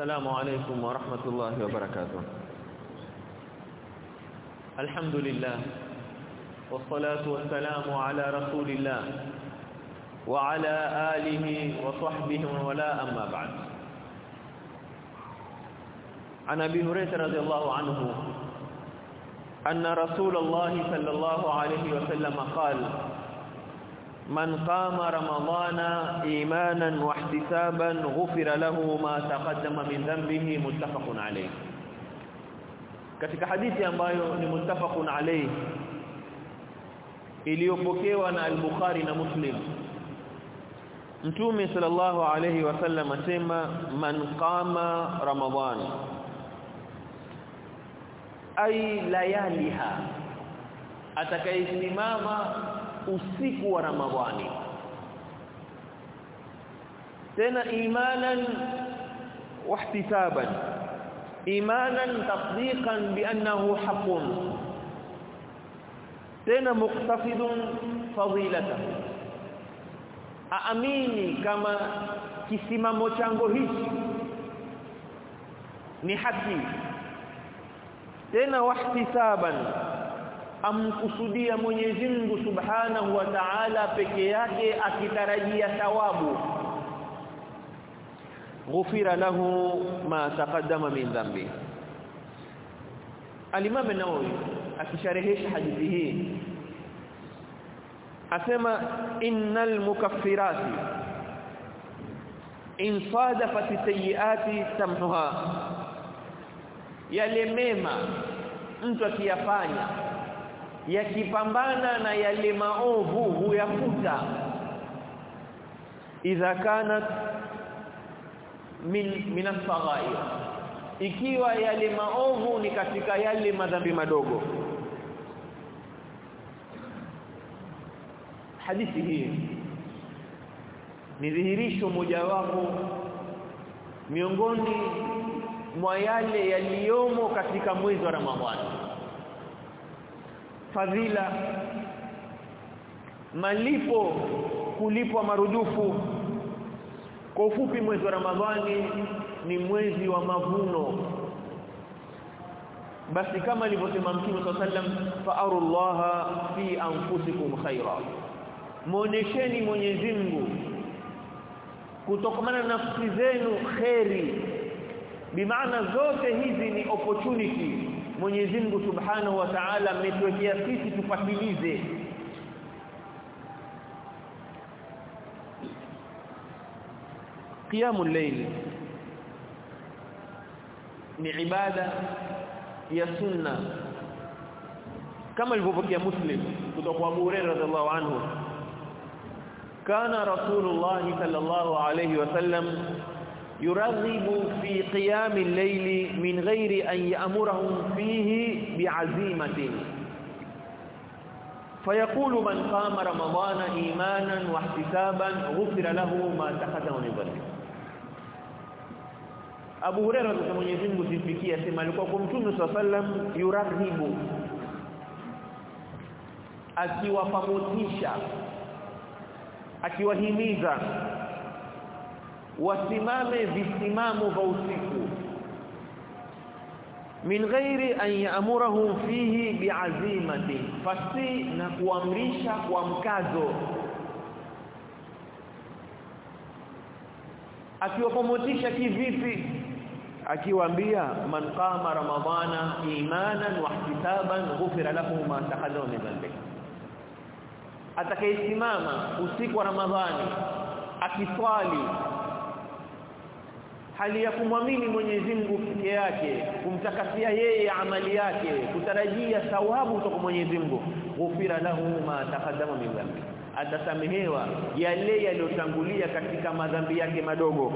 السلام عليكم ورحمة الله وبركاته. الحمد لله والصلاة والسلام على رسول الله وعلى آله وصحبه ولا أما بعد. عن أبي هريرة رضي الله عنه أن رسول الله صلى الله عليه وسلم قال من قام رمضان ايمانا واحتسابا غفر له ما تقدم من ذنبه متفق عليه katika hadithi ambayo ni muttafaqun alayh iliyopokewa na al-Bukhari na Muslim Mtume sallallahu alayhi wasallam asema man qama ramadan ay layaliha atakayesimama usiku wa ramadhani tena imanan wahtisaban imanan tasdiqan biannahu haqqun tena muqtafidun fadilatahu aamini kama kisimamo chango hichi ni haki tena wahtisaban amkusudia Mwenyezi Mungu Subhanahu wa Ta'ala peke yake akitarajia thawabu. Ghufira lahu ma taqaddama min dhanbi. Al-Imam an-Nawawi akisharehesha hadithi hii asema innal mukaffirati in sadafat sayyiati tamhuha. Yale mema mtu akiyafanya yakipambana na yale maovu huyafuta. Idha kanat min min as-saghair ikiwa yale maovu ni katika yale madhambi madogo. Hadithi hii ni dhihirisho mojawapo miongoni mwa yale yaliyomo katika mwezi wa Ramadhani fadhila malipo kulipwa marudufu. Kwa ufupi mwezi wa Ramadhani ni mwezi wa mavuno. Basi kama alivyosema Mtume sallam fa'arullaha fi anfusikum khaira muonesheni Mwenyezi Mungu kutokamana na nafsi zenu khairi bimaana zote hizi ni opportunity Mwenyezi Mungu Subhanahu wa Ta'ala ametuwekea sisi tufatilize qiyamul layl ni ibada ya sunna. Kama ilivyopokea muslim kutoka kwa Abu Hurairah radhiallahu anhu kana rasulullah sallallahu alayhi wasallam يرغب في قيام الليل من غير أن يأمرهم فيه بعزيمة. فيقول من قام رمضان إيمانا واحتسابا غفر له ما تقدم من ذلك أبو هريرة من يزنب تنفكية مالك وقم صلى الله عليه وسلم يرغب. أكي وفموتيشا أكي وهميزا wasimame visimamo vya usiku. Min ghairi an ya'murahum fihi bi'azimati fasi na kuamrisha kwa mkazo. Akiwapomotisha kivipi? Akiwaambia man qama ramadhana imanan wa ihtisaban ghufira lahu ma taqaddama min dhanbi atakayesimama usiku wa ramadhani akiswali hali ya kumwamini Mwenyezi Mungu peke yake kumtakasia yeye amali yake kutarajia thawabu kutoka Mwenyezi Mungu ghufira lahu ma taqaddama min dhanbi. Atasamehewa yale yaliyotangulia katika madhambi yake madogo.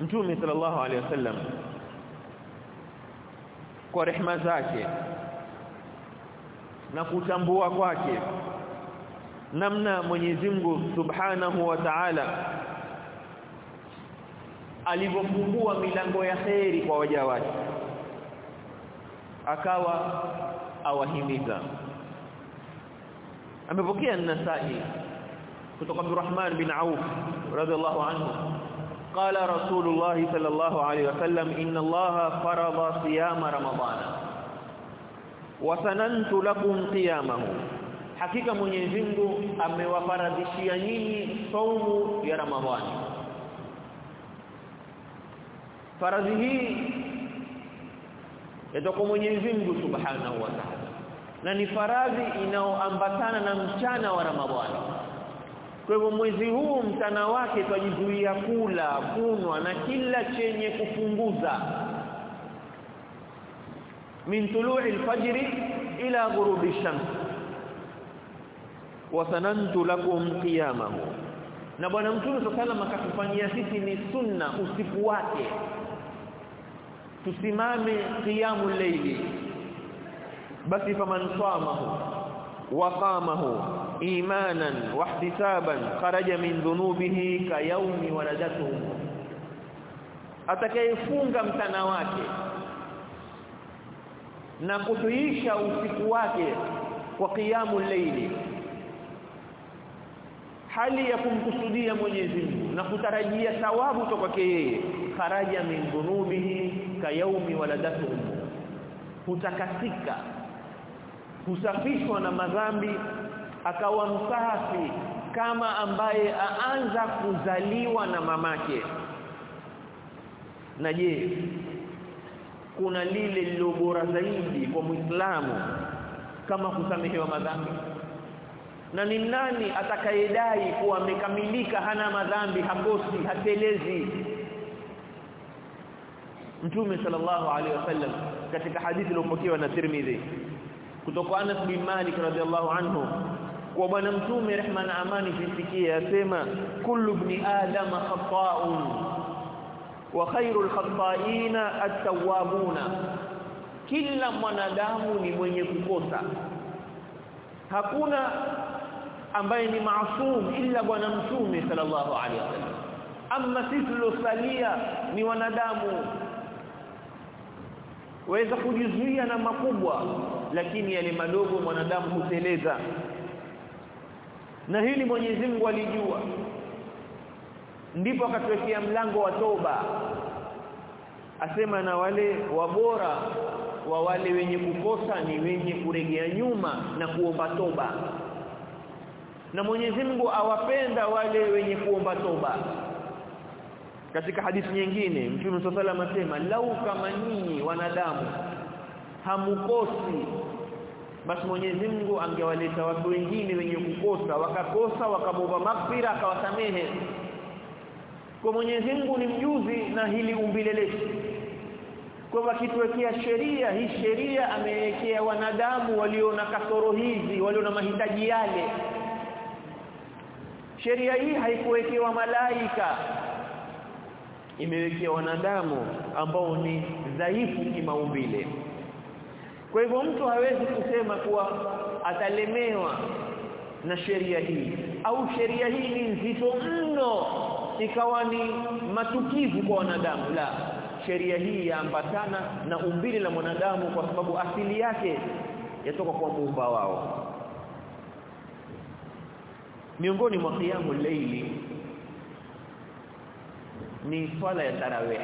Mtume sallallahu alaihi wasallam kwa rehema zake na kutambua kwake namna Mwenyezi Mungu Subhanahu wa Ta'ala alivyofungua milango ya kheri kwa waja wake akawa awahimiza. Amepokea an-Nasa'i kutoka kwa Rahman bin Auf radhiallahu anhu. Qala Rasulullah sallallahu alayhi wasallam inna Allaha farada siyama ramadana wa sanantu lakum qiyamahu hakika Mwenyezi Mungu amewafaradhishia nyinyi saumu ya Ramadhani. Faradhi hii yatoka Mwenyezi Mungu Subhanahu wa Ta'ala. Na ni faradhi inaoambatana na mchana wa Ramadhani. Kwa hivyo mwezi huu mtana wake twajizuia kula kunwa na kila chenye kupunguza. Min tulu'i al-fajr ila ghurubi shams wa sanantu lakum qiyamahu. Na bwana mtume sallallahu akatufanyia sisi ni sunna usiku wake. Tusimame qiyamul layli. Basi faman samahu wa qamahu imanan wa ihtisaban kharaja min dhunubihi ka yawmi waladatuhu. Atakayefunga mtana wake na kutuisha usiku wake kwa qiyamul layli hali ya kumkusudia Mwenyezi Mungu na kutarajia thawabu kutoka kwake yeye kharaja min dhunubihi ka yaumi waladatuhu hutakasika husafishwa na madhambi akawa msafi kama ambaye aanza kuzaliwa na mamake. Na je kuna lile lilobora zaidi kwa Muislamu kama kusamehewa madhambi na ni nani atakayedai kuwa amekamilika hana madhambi hakosi hatelezi? Mtume sallallahu alaihi wasallam katika hadithi iliyopokewa na Tirmidhi kutoka Anas bin Malik radhiallahu anhu kwa bwana mtume rehma na amani zisikie asema kullu ibn adam khata'un wa khairul khata'ina at-tawwabuna. Kila mwanadamu ni mwenye kukosa. Hakuna ambaye ni maasum illa bwana mtume sallallahu alaihi wasallam. Amma sisi tulosalia ni wanadamu. Waweza kujizuia na makubwa lakini yale madogo mwanadamu huteleza. Na hili Mwenyezi Mungu alijua. Ndipo akatuwekea mlango wa toba. Asema na wale wabora wa wale wenye kukosa ni wenye kuregea nyuma na kuomba toba na Mwenyezi Mungu awapenda wale wenye kuomba toba. Katika hadithi nyingine Mtume saila sallam asema lau kama nyinyi wanadamu hamukosi basi Mwenyezi Mungu angewaleta watu wengine wenye kukosa wakakosa wakamwomba maghfira akawasamehe. Kwa Mwenyezi Mungu ni mjuzi na hili umbileleshi. Kwa kwamba sheria hii sheria amewekea wanadamu walio na kasoro hizi walio na mahitaji yale sheria hii haikuwekewa malaika. Imewekewa wanadamu ambao ni dhaifu kimaumbile. Kwa hivyo mtu hawezi kusema kuwa atalemewa na sheria hii. Au sheria hii ni nzito mno ikawa ni matukivu kwa wanadamu. La sheria hii yaambatana na umbile la mwanadamu kwa sababu asili yake yatoka kwa muumba wao miongoni mwa kiamu leili ni swala ya tarawih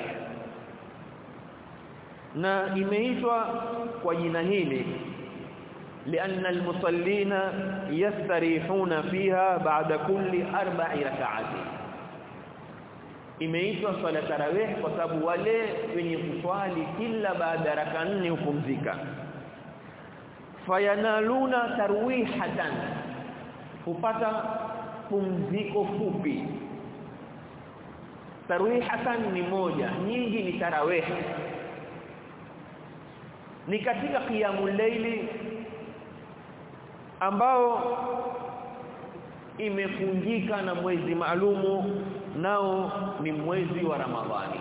na imeitwa kwa jina hili لأن المصلين يستريحون فيها بعد كل أربع ركعات imeitwa swala tarawih kwa sababu wale wenye kuswali kila baada raka nne hupumzika fayanaluna tarwihatan hupata pumziko fupi. Tarwihatan ni moja nyingi ni tarawih ni katika qiyamul layli ambao imefungika na mwezi maalumu nao ni mwezi wa Ramadhani.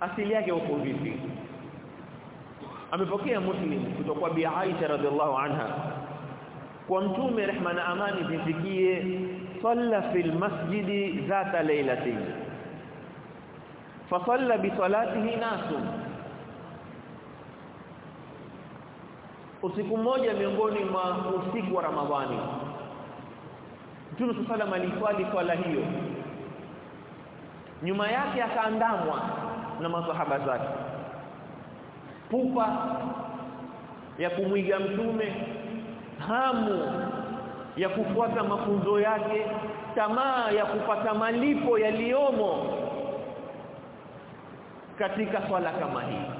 Asili yake uko vipi? Amepokea muslim kutoka bi Aisha radhiallahu anha kwa mtume rehma na amani zifikie salla fil masjidi zata laylatin. Fasalla bi salatihi nasu usiku mmoja miongoni mwa usiku wa Ramadhani. Mtume sallam aliswali swala hiyo. Nyuma yake akaandamwa na masahaba zake. Pupa ya kumwiga mtume hamu ya kufuata mafunzo yake tamaa ya kupata malipo yaliyomo katika swala kama hii.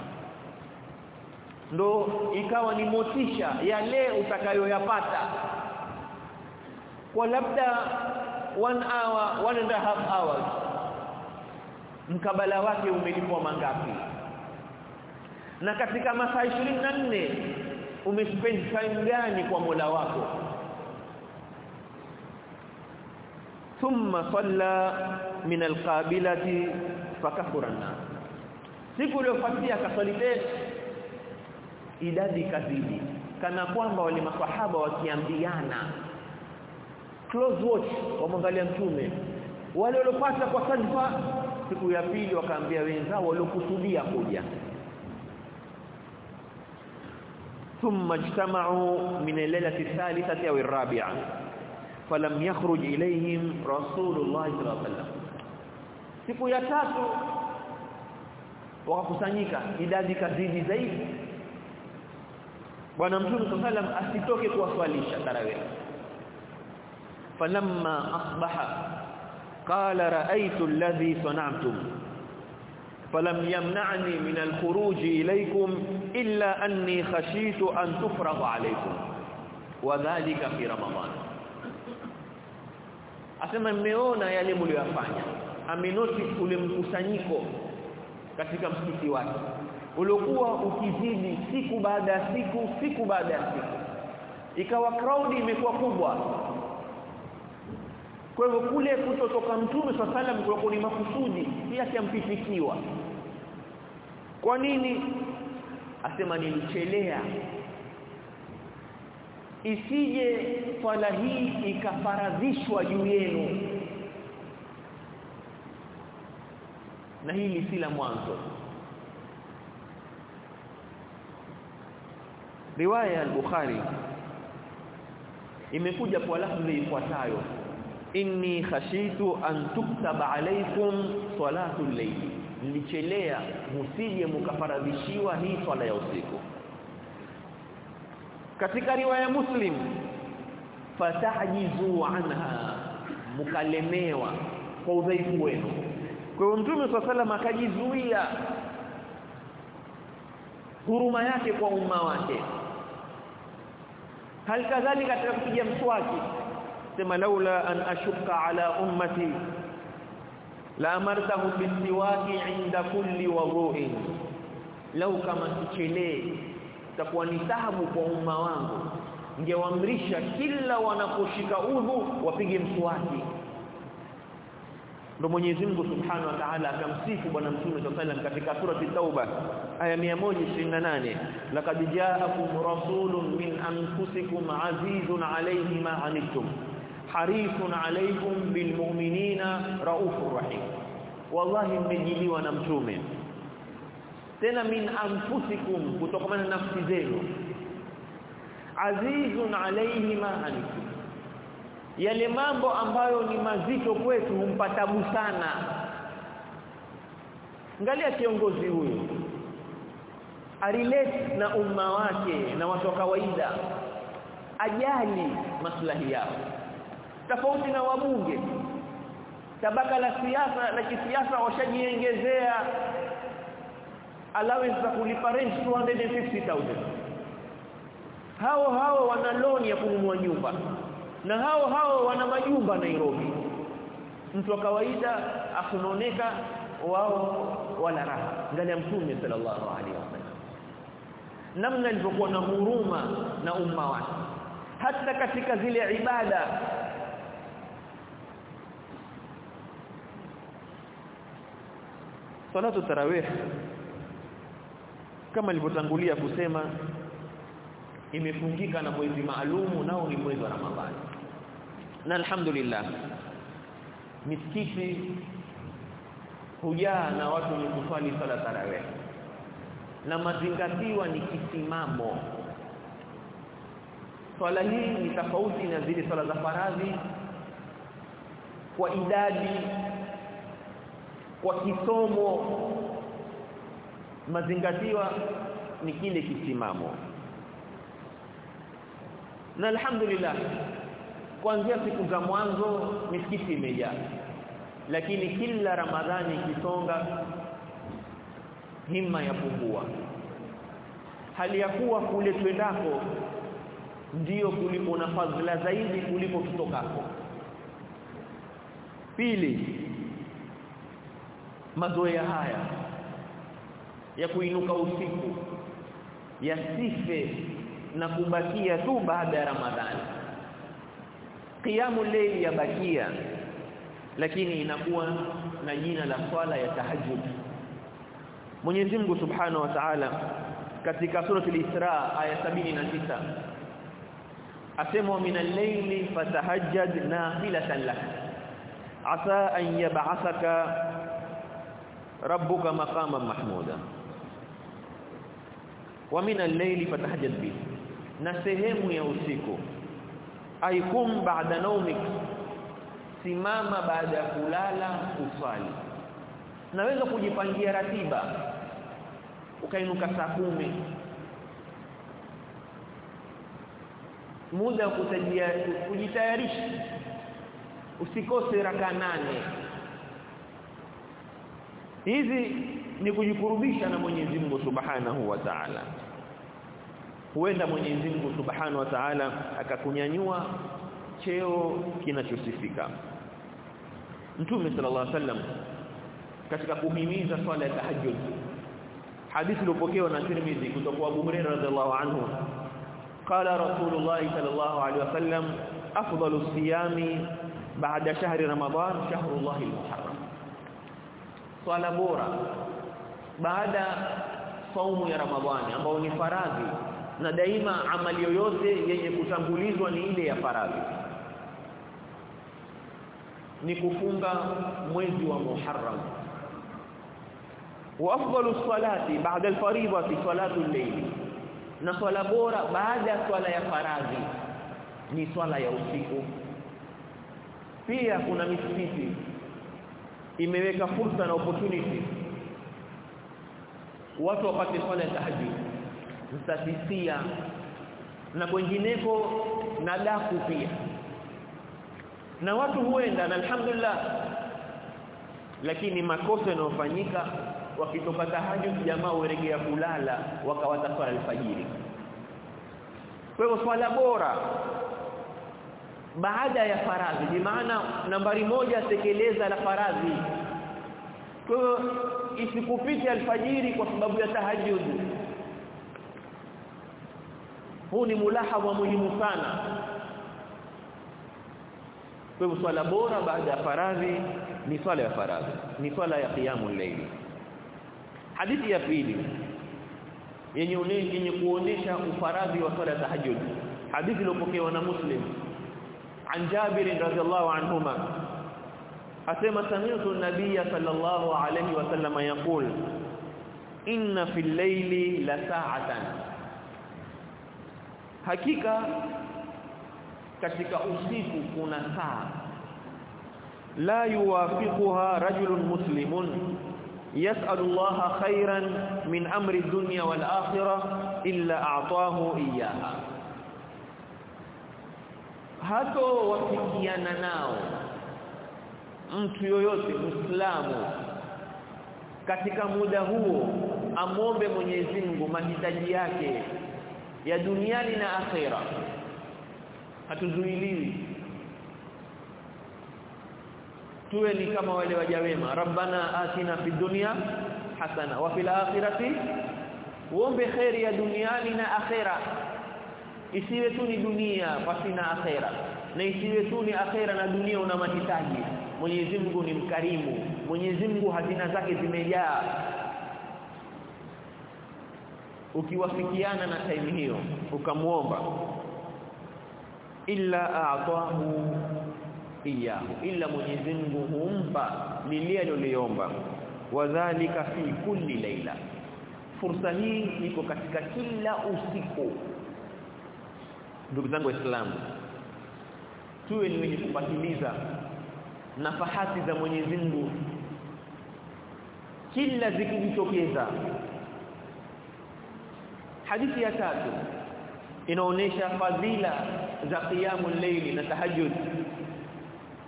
Ndo ikawa ni motisha yale utakayoyapata kwa labda one hour one and a half hours. Mkabala wake umelipwa mangapi? Na katika masaa 24 umespend time gani kwa Mola wako? Thumma salla min alqabilati fakafura an-nas. Siku iliyofuatia akaswali tena. Idadi kazidi kana kwamba wale maswahaba wakiambiana. Close watch wamwangalia mtume. Wale waliopata kwa sadfa siku ya pili wakaambia wenzao waliokusudia kuja thumma ijtama'u min al-lailati ath-thalithati aw ar-rabi'a falam yakhruj ilayhim rasulullah sallallahu alaihi wasallam siku ya tatu wakakusanyika idadi kazidi zaidi. Bwana mtume sallallahu alaihi asitoke kuwaswalisha tarawih. Falamma asbaha qala ra'aytu alladhi sana'tum falam yamna'ni min al-khuruji ilaykum illa anni khashitu an tufragha alaykum wa dhalika fi ramadan asema mmeona yale mliyofanya aminoti ule mkusanyiko katika msikiti wake. Uliokuwa ukizidi siku baada ya siku siku baada ya siku. Ikawa crowd imekuwa kubwa. Kwa hivyo kule kutotoka mtume swalla salam kulikuwa ni makusudi si yake ampifikiwa kwa nini? Asema nilichelea. Isije fala hii ikafaradhishwa juu yenu. Na hili si la mwanzo. Riwaya al-Bukhari imekuja kwa lafzi ifuatayo. Inni khashitu an tuktaba alaykum salatul layl nilichelea msije mkafaradhishiwa hii swala ya usiku. Katika riwaya muslim fatahjizu anha mukalemewa kwa udhaifu wenu. Kwa hiyo mtume swalla akajizuia huruma yake kwa umma wake. Hal kadhalika katika kupiga mswaki sema laula an ashuka ala ummati la amartahu bisiwaki inda kulli wudhu'in lau kama sichelee takuwa ni taabu kwa umma wangu. Ningewaamrisha kila wanaposhika udhu wapige mswaki. Ndo Mwenyezi Mungu Subhanahu wa Ta'ala akamsifu bwana Mtume sallallahu katika surati Tauba aya 128 laqad ja'akum rasulun min anfusikum azizun 'alayhi ma anittum harisun 'alaykum bilmu'minina raufur rahim. Wallahi mmejiliwa na mtume. Tena min anfusikum kutokana na nafsi zenu. Azizun 'alayhi ma anittum yale mambo ambayo ni mazito kwetu humpatabu sana. Angalia kiongozi huyu. Arelate na umma wake na watu wa kawaida. Ajali maslahi yao tofauti na wabunge. Tabaka la siasa la kisiasa washajiongezea allowance za kulipa rent 250000 hao hao wana loan ya kununua nyumba. Na hao hao wana majumba Nairobi. Mtu wa kawaida akunoneka wao wala raha. Ndani ya mtume sallallahu alaihi wasallam. Namna alivyokuwa na huruma na umma wake. Hata katika zile ibada salatu tarawih kama nilivyotangulia kusema imefungika na mwezi maalumu nao ni mwezi wa Ramadhani. Na alhamdulillah misikiti hujaa na watu wenye kuswali sala tarawih. Na mazingatiwa ni kisimamo. Swala hii ni tofauti na zile swala za faradhi kwa idadi kwa kisomo. Mazingatiwa ni kile kisimamo. Na alhamdulillah kuanzia siku za mwanzo misikiti imejaa. Lakini kila ramadhani ikisonga himma yapungua hali ya kuwa kule twendako ndio kulipo na fadhila zaidi kulipo tutokako pili mazoea haya ya kuinuka usiku yasife na kubakia tu baada ya ramadhani. Qiyamu layli yabakia lakini inakuwa na jina la swala ya tahajjud. Mwenyezi Mungu Subhanahu wa Ta'ala katika sura al-Isra aya 79 asema min al-layli fatahajjad nafilatan lak. Asa an yab'athaka rabbuka maqaman mahmuda. Wa min al-layli fatahajjad bi na sehemu ya usiku. Aikum ba'da naumik simama baada ya kulala usali naweza kujipangia ratiba. Ukainuka saa kumi. Muda kutajia kujitayarisha. Usikose raka nane hizi ni kujikurubisha na Mwenyezi Mungu Subhanahu wa Ta'ala. Huenda Mwenyezi Mungu Subhanahu wa Ta'ala akakunyanyua cheo kinachosifika. Mtume sallallahu alaihi wasallam katika kuhimiza swala ya tahajjud. Hadithi iliyopokewa na Tirmidhi kutoka kwa Abu Hurairah radhiallahu anhu. Qala Rasulullah sallallahu alaihi wasallam afdalu siyami baada shahri ramadan shahrullah al-muharram swala bora. Baada saumu ya Ramadhani ambao ni faradhi na daima amali yoyote yenye kutangulizwa ni ile ya faradhi. Ni kufunga mwezi wa Muharram. Wa afdalu salati baada al-fariidati salatu al-layl. Na swala bora baada ya swala ya faradhi ni swala ya usiku. Pia kuna misikiti imeweka fursa na opportunity. Watu wapate swala ya tahajjud. Mstatisia na kwengineko na daku pia na watu huenda na alhamdulillah. Lakini makosa yanayofanyika wakitoka tahajjud jamaa uregea kulala wakawata swala alfajiri. Kwa hivyo swala bora baada ya faradhi. Bi maana nambari moja tekeleza la faradhi. Kwa hiyo isikupite alfajiri kwa sababu ya tahajjud. Huu ni mulahadha muhimu sana. Kwa swala bora baada ya faradhi ni swala ya faradhi ni swala ya qiyamul layl hadithi ya pili yenye yenye kuonesha ufaradhi wa swala ya tahajjud. Hadithi iliyopokewa na muslim عن جابر رضي الله عنهما اسمع سمعت النبي صلى الله عليه وسلم يقول ان في الليل لساعه hakika katika usiku kuna saa la yuwafiquha rajulun muslimun yas'alu Allah khairan min amri dunya wal akhirah illa a'tahu iyyaha hato wafikiana nao. Mtu yoyote muislamu katika muda huo amombe Mwenyezi Mungu mahitaji yake ya duniani na akhera. Hatuzuiliwi. Tuwe ni kama wale waja wema. Rabbana atina fid dunya hasana wa fil akhirati. Uombe khair ya duniani na akhera isiwe tu ni dunia pasina akhera. Na isiwe tu ni akhera na dunia una mahitaji. Mwenyezi Mungu ni mkarimu. Mwenyezi Mungu hazina zake zimejaa. Ukiwafikiana na time hiyo ukamuomba illa a'tahu iyahu illa Mwenyezi Mungu humpa lile aliloliomba wadhālika fi kulli laila fursa hii iko katika kila usiku ndugu zangu waislamu tuwe ni wenye kufatiliza nafahati za Mwenyezi Mungu. Kila zikijitokeza hadithi ya tatu inaonesha fadhila za qiyamu layli na tahajjud.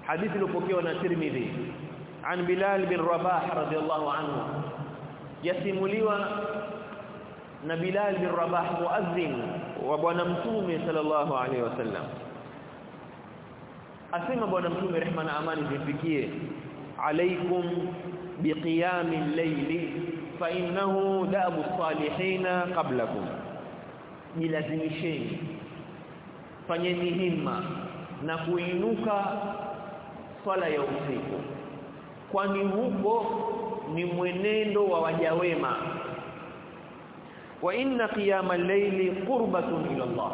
Hadithi iliyopokewa na Tirmidhi. An Bilal bin Rabah radhiyallahu anhu. Yasimuliwa na Bilal bin Rabah muadhdhin wa bwana mtume sallallahu alaihi wasallam. Asema bwana mtume rehma na amani zifikie alaikum biqiyami layli fa innahu dabu salihina qablakum. Jilazimisheni fanyeni himma na kuinuka swala ya usiku kwani huko ni mwenendo wa waja wema wa inna qiyama al-layli qurbatun ila Allah.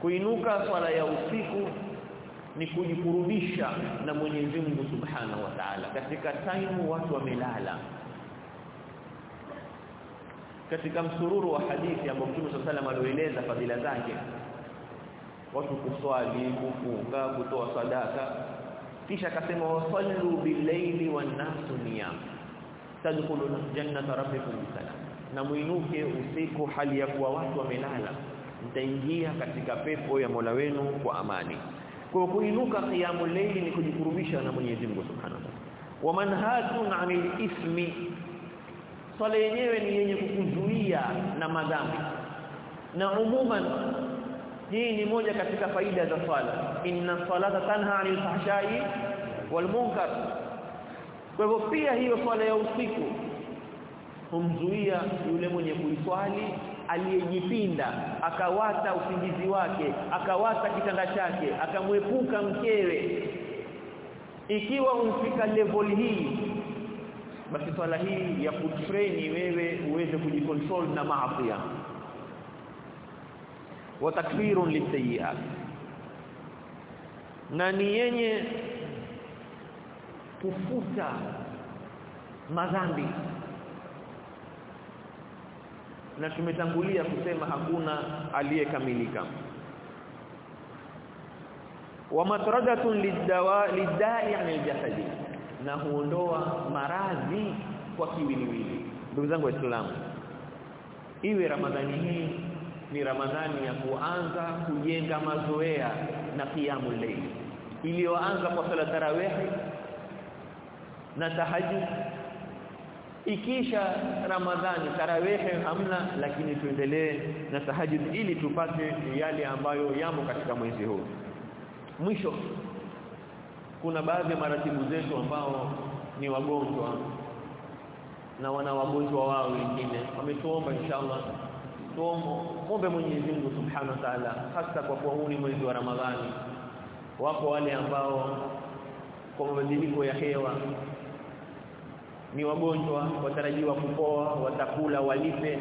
Kuinuka swala ya usiku ni kujikurubisha na Mwenyezi Mungu Subhanahu wa Ta'ala. Katika time watu wamelala. Katika msururu wa hadithi ambao Mtume sallallahu وسلم alieleza fadhila zake. Watu kuswali kufunga kutoa sadaka. Kisha akasema wasallu bil-layli wan-nasu niyam. Tadkhuluna jannata rabbikum bisalam na muinuke usiku hali ya kuwa watu wamelala mtaingia katika pepo ya Mola wenu kwa amani. Kwa kuinuka qiyamul leili ni kujikurubisha na Mwenyezi Mungu Subhanahu wa manhatun 'anil ismi swala yenyewe ni yenye kukuzuia na madhambi. Na umuman hii ni moja katika faida za swala. Inna salata tanha 'anil fahsha'i wal munkar. Kwa hivyo pia hiyo swala ya usiku humzuia yule mwenye kuiswali aliyejipinda akawata usingizi wake akawata kitanda chake akamwepuka mkewe. Ikiwa umfika level hii basi swala hii ya kutreni wewe uweze kujikontrol na maafia wa takfirun na ni yenye kufuta madhambi na tumetangulia kusema hakuna aliyekamilika. Wa matradatun lidawa lidai anil jasadi na huondoa maradhi kwa kiwiliwili. Ndugu zangu waislamu iwe ramadhani hii ni ramadhani ya kuanza kujenga mazoea na kiamu layl iliyoanza kwa sala tarawih na tahajjud ikisha ramadhani tarawehe hamna lakini tuendelee na tahajjud ili tupate yale ambayo yamo katika mwezi huu. Mwisho kuna baadhi ya maratibu zetu ambao ni wagonjwa na wana wagonjwa wao wengine. Wametuomba inshallah tuombe Mwenyezi Mungu Subhanahu wa Ta'ala hasa kwa kuwa ni mwezi wa Ramadhani. Wako wale ambao kwa mabadiliko ya hewa ni wagonjwa watarajiwa kupoa watakula walipe.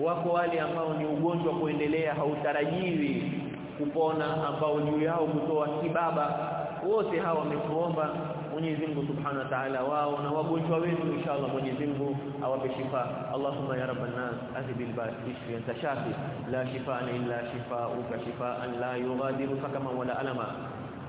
Wako wale ambao ni ugonjwa kuendelea hautarajiwi kupona ambao juu yao kutoa kibaba. Wote hawa wamekuomba Mwenyezi Mungu Subhanahu wa Ta'ala wao na wagonjwa wetu inshallah Mwenyezi Mungu awape shifa. Allahumma ya rabban nas adhibil bashi anta shafi. La shifaa illa shifauka shifaan la yughadiru sakama wala alama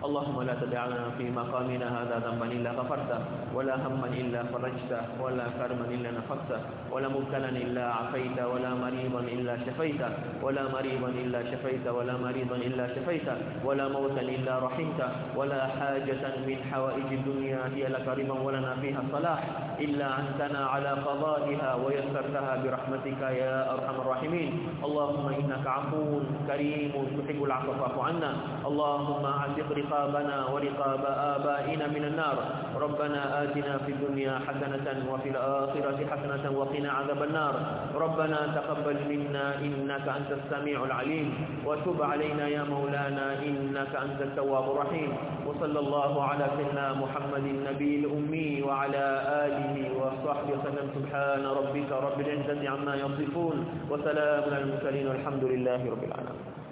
اللهم لا تدع لنا في مقامنا هذا ذنبا إلا غفرته ولا هما إلا فرجته ولا كرما إلا نفسته ولا مبتلا إلا عافيته ولا مريضا إلا شفيته ولا مريضا إلا شفيته ولا مريضا إلا شفيته ولا موتا إلا رحمته ولا حاجة من حوائج الدنيا هي لك رضا ولنا فيها صلاح إلا أنتنا على قضائها ويسرتها برحمتك يا أرحم الراحمين. اللهم إنك عفو كريم تحب العفو فاعف عنا. اللهم أعتق رقابنا ورقاب آبائنا من النار. ربنا آتنا في الدنيا حسنة وفي الآخرة حسنة وقنا عذاب النار. ربنا تقبل منا إنك أنت السميع العليم. وتب علينا يا مولانا إنك أنت التواب الرحيم. وصلى الله على سيدنا محمد النبي الأمي وعلى آله وصحبه وسلم. سبحان ربك رب العزة عما يصفون. وسلام على المرسلين والحمد لله رب العالمين.